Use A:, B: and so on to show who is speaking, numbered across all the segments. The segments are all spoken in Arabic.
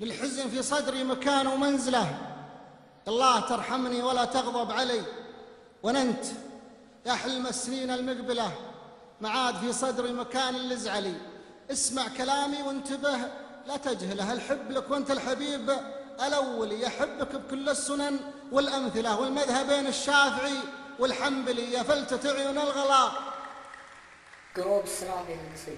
A: للحزن في صدري مكان ومنزله. الله ترحمني ولا تغضب علي. وننت يا حلم السنين المقبلة. معاد في صدري مكان لزعلي. اسمع كلامي وانتبه. لا تجهله الحب لك وانت الحبيب. الأول يحبك بكل السنن والأمثلة والمذهبين الشافعي. والحنبلي يا فلتة عيون الغلا
B: قروب السلام يا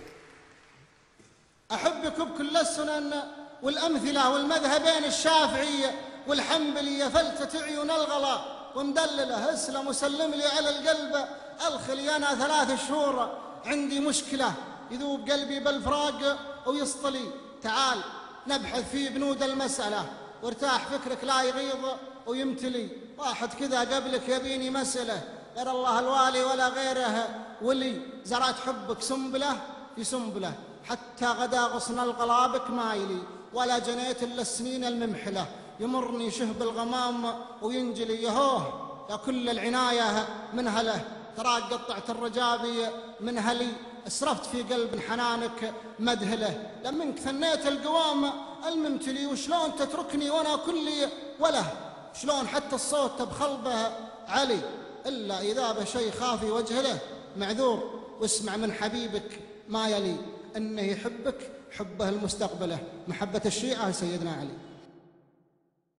A: أحبك بكل السنن. والأمثلة والمذهبين الشافعي والحنبلي يا فلتة عيون الغلا. ومدلله أسلم وسلم لي على القلب. الخلي أنا ثلاث شهور. عندي مشكلة. يذوب قلبي بالفراق ويسطلي تعال نبحث في بنود المسألة. وارتاح فكرك لا يغيظ ويمتلي واحد كذا قبلك يبيني مسألة. غير الله الوالي ولا غيره. ولي زرعت حبك سنبلة في سنبلة. حتى غدا غصن القلابك مايلي. ولا جنيت إلا السنين الممحلة. يمرني شهب الغمام وينجلي يهوه. يا كل العناية من هله تراك قطعت الرجابي من هلي أسرفت في قلب حنانك مدهله لمنك ثنيت القوام. الممتلي وشلون تتركني وأنا كلي وله. شلون حتى الصوت بخلبه علي. إلا إذا بشي خافي وجهه معذور واسمع من حبيبك ما يلي. أنه يحبك حبه المستقبلة محبة الشيعة سيدنا علي.